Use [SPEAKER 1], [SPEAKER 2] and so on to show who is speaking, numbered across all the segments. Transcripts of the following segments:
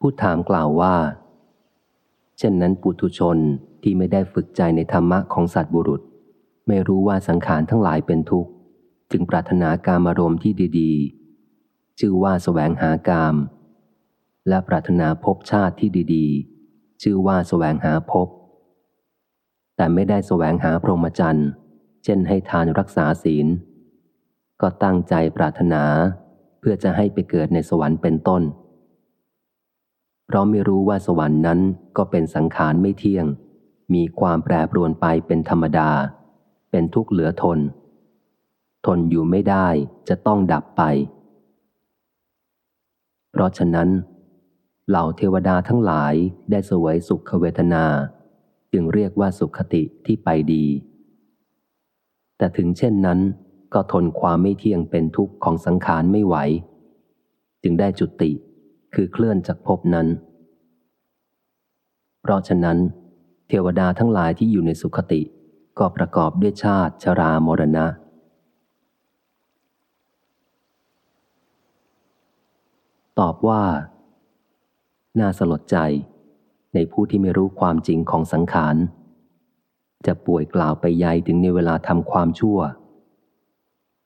[SPEAKER 1] ผู้ถามกล่าวว่า เช่นนั้นปุถุชนที่ไม่ได้ฝึกใจในธรรมะของสัตว์บุรุษ ไม่รู้ว่าสังขารทั้งหลายเป็นทุกข์ จึงปรารถนาการอารมณ์ที่ดีๆ ชื่อว่าสแสวงหากาม และปรารถนาภพชาติที่ดีๆ ชื่อว่าสแสวงหาภพแต่ไม่ได้สแสวงหาพรหมจรรย์ เช่นให้ทานรักษาศีล ก็ตั้งใจปรารถนา เพื่อจะให้ไปเกิดในสวรรค์เป็นต้น เพราะไม่รู้ว่าสวรรค์นั้นก็เป็นสังขารไม่เที่ยง มีความแปรปรวนไปเป็นธรรมดา เป็นทุกข์เหลือทน ทนอยู่ไม่ได้จะต้องดับไป เพราะฉะนั้น เหล่าเทวดาทั้งหลายได้สวยสุขเวทนา จึงเรียกว่าสุขติที่ไปดี แต่ถึงเช่นนั้นก็ทนความไม่เที่ยงเป็นทุกข์ของสังขารไม่ไหว จึงได้จุติ คือเคลื่อนจากภพนั้น เพราะฉะนั้น เทวดาทั้งหลายที่อยู่ในสุขติ ก็ประกอบด้วยชาติชรามรณะ ตอบว่า น่าสลดใจในผู้ที่ไม่รู้ความจริงของสังขาร จะป่วยกล่าวไปใหญ่ถึงในเวลาทำความชั่ว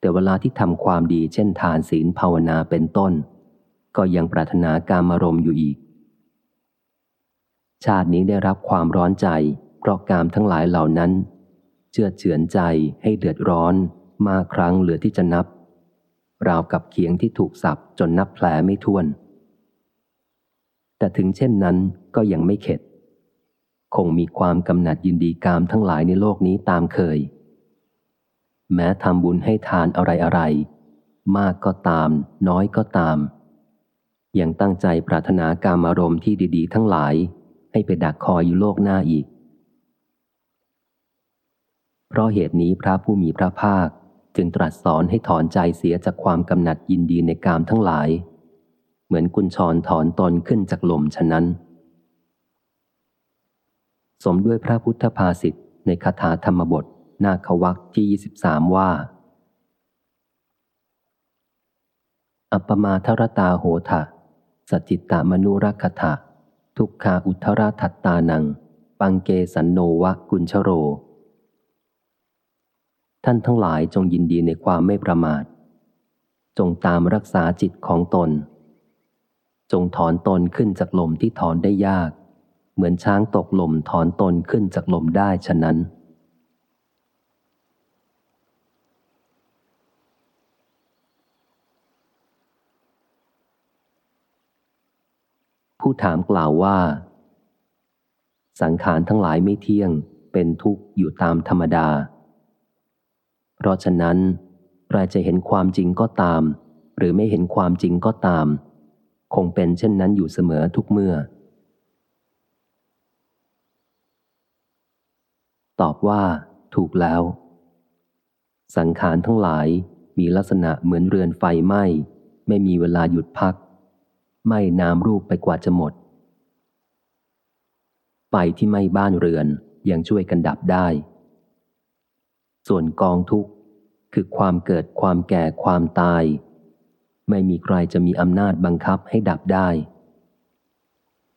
[SPEAKER 1] แต่เวลาที่ทำความดีเช่นทานศีลภาวนาเป็นต้น ก็ยังปรารถนาการมารมอยู่อีก ชาตินี้ได้รับความร้อนใจ เพราะกามทั้งหลายเหล่านั้น เชื่อเฉือนใจให้เดือดร้อนมากครั้งเหลือที่จะนับ ราวกับเขียงที่ถูกสับจนนับแผลไม่ท้วน แต่ถึงเช่นนั้นก็ยังไม่เข็ด คงมีความกำหนัดยินดีกามทั้งหลายในโลกนี้ตามเคย แม้ทำบุญให้ทานอะไรอะไรมากก็ตาม น้อยก็ตาม ยังตั้งใจปรารถนาการอารมณ์ที่ดีๆ ทั้งหลาย ให้ไปดักคอยอยู่โลกหน้าอีก เพราะเหตุนี้พระผู้มีพระภาคจึงตรัสสอนให้ถอนใจเสียจากความกำหนัดยินดีในกามทั้งหลาย เหมือนกุญชรถอนตนขึ้นจากลมฉะนั้น สมด้วยพระพุทธภาษิตในคาถาธรรมบทนาควักที่ 23 ว่า อัปมาทรตาโหทะ สจิตตมนุรักถะทุกขาอุทราทัตตานัง ปังเกสันโนวะกุญชโร ท่านทั้งหลายจงยินดีในความไม่ประมาท จงตามรักษาจิตของตน จงถอนตนขึ้นจากลมที่ถอนได้ยาก เหมือนช้างตกลมถอนตนขึ้นจากลมได้ฉะนั้น ผู้ถามกล่าวว่า สังขารทั้งหลายไม่เที่ยงเป็นทุกข์อยู่ตามธรรมดา เพราะฉะนั้นใครจะเห็นความจริงก็ตาม หรือไม่เห็นความจริงก็ตาม คงเป็นเช่นนั้นอยู่เสมอทุกเมื่อ ตอบว่า ถูกแล้ว สังขารทั้งหลายมีลักษณะเหมือนเรือนไฟไหม้ ไม่มีเวลาหยุดพัก ไม่นามรูปไปกว่าจะหมด ไฟที่ไหม้บ้านเรือนยังช่วยกันดับได้ ส่วนกองทุกข์คือความเกิดความแก่ความตาย ไม่มีใครจะมีอำนาจบังคับให้ดับได้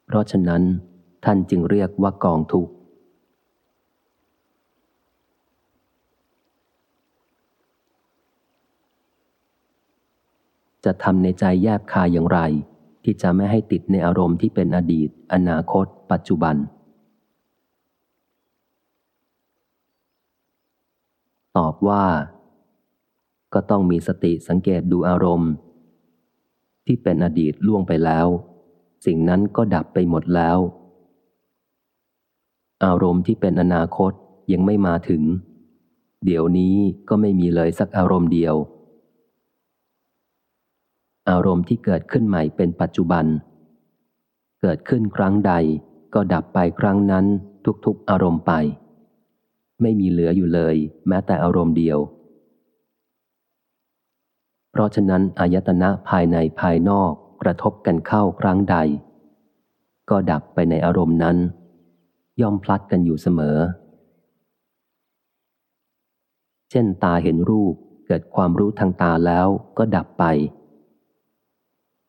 [SPEAKER 1] เพราะฉะนั้น ท่านจึงเรียกว่ากองทุกข์จะทำในใจแยบคายอย่างไร ที่จะไม่ให้ติดในอารมณ์ที่เป็นอดีต อนาคต ปัจจุบัน ตอบว่า ก็ต้องมีสติสังเกตดูอารมณ์ ที่เป็นอดีตล่วงไปแล้ว สิ่งนั้นก็ดับไปหมดแล้ว อารมณ์ที่เป็นอนาคตยังไม่มาถึง เดี๋ยวนี้ก็ไม่มีเลยสักอารมณ์เดียว อารมณ์ที่เกิดขึ้นใหม่เป็นปัจจุบัน เกิดขึ้นครั้งใดก็ดับไปครั้งนั้นทุกๆอารมณ์ไป ไม่มีเหลืออยู่เลย แม้แต่อารมณ์เดียว เพราะฉะนั้นอายตนะภายในภายนอกกระทบกันเข้าครั้งใด ก็ดับไปในอารมณ์นั้น ย่อมพลัดกันอยู่เสมอ เช่นตาเห็นรูปเกิดความรู้ทางตาแล้วก็ดับไป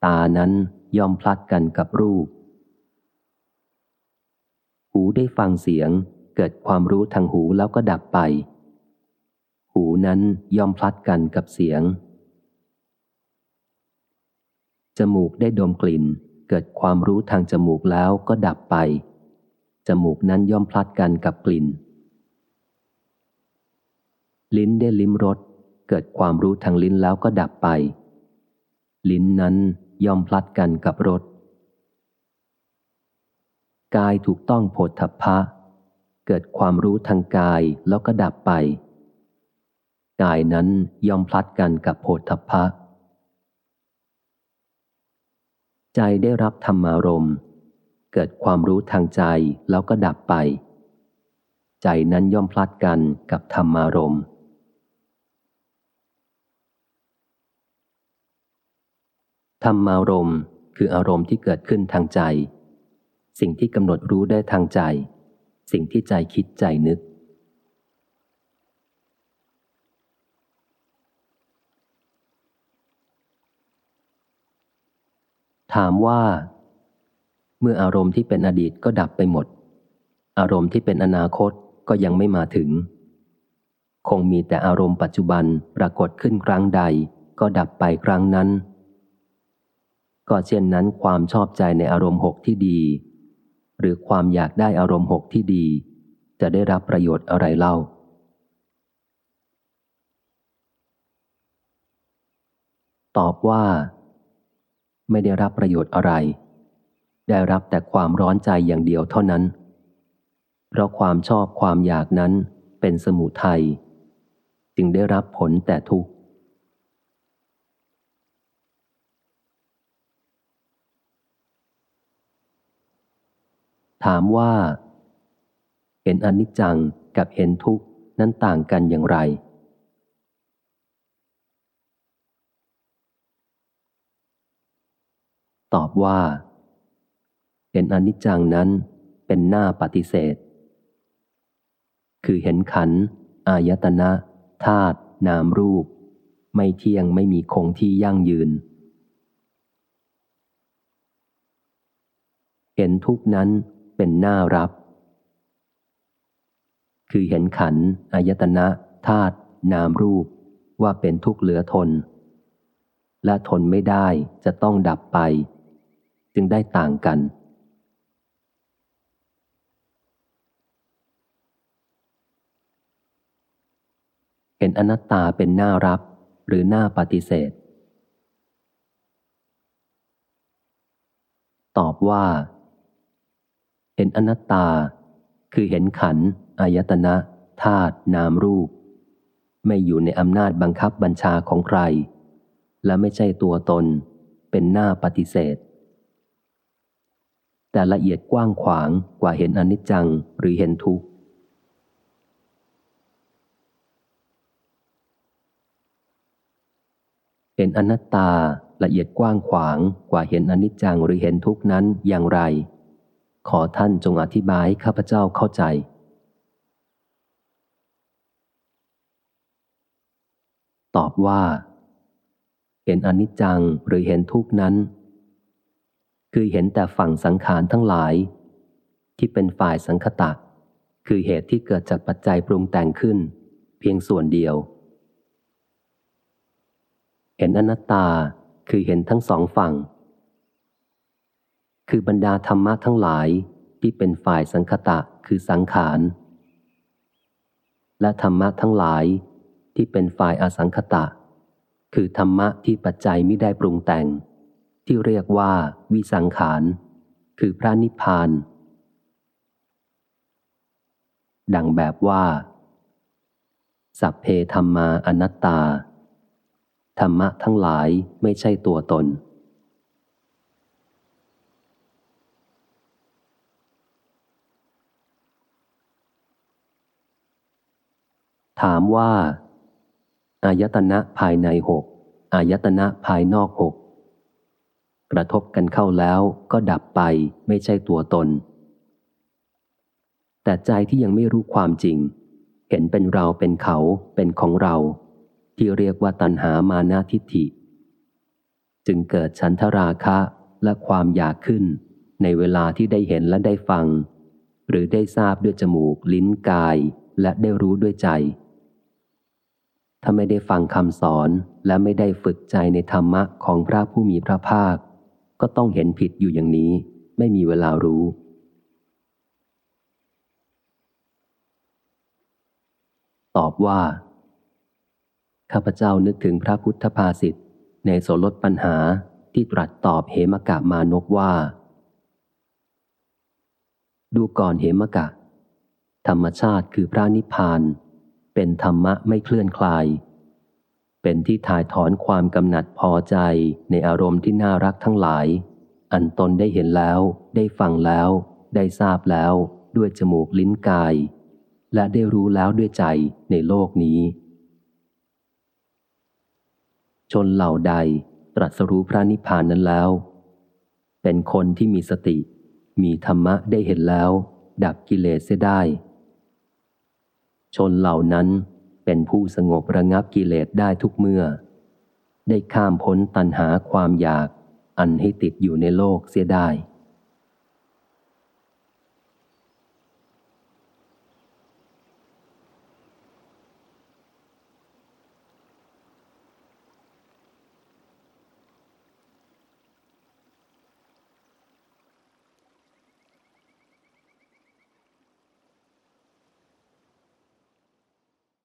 [SPEAKER 1] ตานั้นย่อมพลัดกันกับรูป หูได้ฟังเสียงเกิดความรู้ทางหูแล้วก็ดับไป หูนั้นย่อมพลัดกันกับเสียง จมูกได้ดมกลิ่น เกิดความรู้ทางจมูกแล้วก็ดับไป จมูกนั้นย่อมพลัดกันกับกลิ่น ลิ้นได้ลิ้มรสเกิดความรู้ทางลิ้นแล้วก็ดับไป ลิ้นนั้นย่อมพลัดกันกับรสกายถูกต้องโผฏฐัพพะ เกิดความรู้ทางกายแล้วก็ดับไป กายนั้นย่อมพลัดกันกับโผฏฐัพพะ ใจได้รับธรรมารมณ์เกิดความรู้ทางใจแล้วก็ดับไป ใจนั้นย่อมพลัดกันกับธรรมารมณ์ ธรรมารมณ์คืออารมณ์ที่เกิดขึ้นทางใจ สิ่งที่กำหนดรู้ได้ทางใจ สิ่งที่ใจคิดใจนึก ถามว่า เมื่ออารมณ์ที่เป็นอดีตก็ดับไปหมด อารมณ์ที่เป็นอนาคตก็ยังไม่มาถึง คงมีแต่อารมณ์ปัจจุบันปรากฏขึ้นครั้งใด ก็ดับไปครั้งนั้น ก็เช่นนั้นความชอบใจในอารมณ์หกที่ดี หรือความอยากได้อารมณ์หกที่ดี จะได้รับประโยชน์อะไรเล่า ตอบว่า ไม่ได้รับประโยชน์อะไร ได้รับแต่ความร้อนใจอย่างเดียวเท่านั้น เพราะความชอบความอยากนั้นเป็นสมุทัยจึงได้รับผลแต่ทุกข์ ถามว่า เห็นอนิจจังกับเห็นทุกข์นั้นต่างกันอย่างไร ตอบว่า เห็นอนิจจังนั้นเป็นหน้าปฏิเสธ คือเห็นขัน อายตนะธาตุนามรูป ไม่เที่ยงไม่มีคงที่ยั่งยืน เห็นทุกนั้น เป็นหน้ารับ คือเห็นขันอายตนะธาตุนามรูปว่าเป็นทุกข์เหลือทน และทนไม่ได้จะต้องดับไป จึงได้ต่างกัน เห็นอนัตตาเป็นหน้ารับหรือหน้าปฏิเสธ ตอบว่า เห็นอนัตตา คือเห็นขันอายตนะธาตุนามรูป ไม่อยู่ในอำนาจบังคับบัญชาของใคร และไม่ใช่ตัวตน เป็นหน้าปฏิเสธ แต่ละเอียดกว้างขวางกว่าเห็นอนิจจังหรือเห็นทุกข์เห็นอนัตตาละเอียดกว้างขวางกว่าเห็นอนิจจังหรือเห็นทุกนั้นอย่างไร ขอท่านจงอธิบายข้าพเจ้าเข้าใจ ตอบว่า เห็นอนิจจังหรือเห็นทุกข์นั้น คือเห็นแต่ฝั่งสังขารทั้งหลาย ที่เป็นฝ่ายสังคตะ คือเหตุที่เกิดจากปัจจัยปรุงแต่งขึ้น เพียงส่วนเดียว เห็นอนัตตาคือเห็นทั้งสองฝั่ง คือบรรดาธรรมะทั้งหลายที่เป็นฝ่ายสังคตะคือสังขาร และธรรมะทั้งหลายที่เป็นฝ่ายอสังคตะ คือธรรมะที่ปัจจัยไม่ได้ปรุงแต่ง ที่เรียกว่าวิสังขาร คือพระนิพพาน ดังแบบว่า สัพเพธรรมาอนัตตา ธรรมะทั้งหลายไม่ใช่ตัวตน ถามว่า อายตนะภายในหกอายตนะภายนอกหกกระทบกันเข้าแล้วก็ดับไปไม่ใช่ตัวตน แต่ใจที่ยังไม่รู้ความจริง เห็นเป็นเราเป็นเขาเป็นของเรา ที่เรียกว่าตัณหามานาทิฏฐิ จึงเกิดฉันทราคะและความอยากขึ้น ในเวลาที่ได้เห็นและได้ฟัง หรือได้ทราบด้วยจมูกลิ้นกายและได้รู้ด้วยใจ ถ้าไม่ได้ฟังคำสอนและไม่ได้ฝึกใจในธรรมะของพระผู้มีพระภาค ก็ต้องเห็นผิดอยู่อย่างนี้ ไม่มีเวลารู้ ตอบว่า ข้าพเจ้านึกถึงพระพุทธภาษิตในโสลดปัญหาที่ตรัสตอบเหมกะมานกว่า ดูก่อนเหมกะ ธรรมชาติคือพระนิพพาน เป็นธรรมะไม่เคลื่อนคลาย เป็นที่ถ่ายถอนความกำหนัดพอใจในอารมณ์ที่น่ารักทั้งหลาย อันตนได้เห็นแล้ว ได้ฟังแล้ว ได้ทราบแล้ว ด้วยจมูกลิ้นกาย และได้รู้แล้วด้วยใจในโลกนี้ ชนเหล่าใดตรัสรู้พระนิพพานนั้นแล้ว เป็นคนที่มีสติ มีธรรมะได้เห็นแล้ว ดับกิเลสเสียได้ ชนเหล่านั้นเป็นผู้สงบระงับกิเลสได้ทุกเมื่อ ได้ข้ามพ้นตัณหาความอยากอันให้ติดอยู่ในโลกเสียได้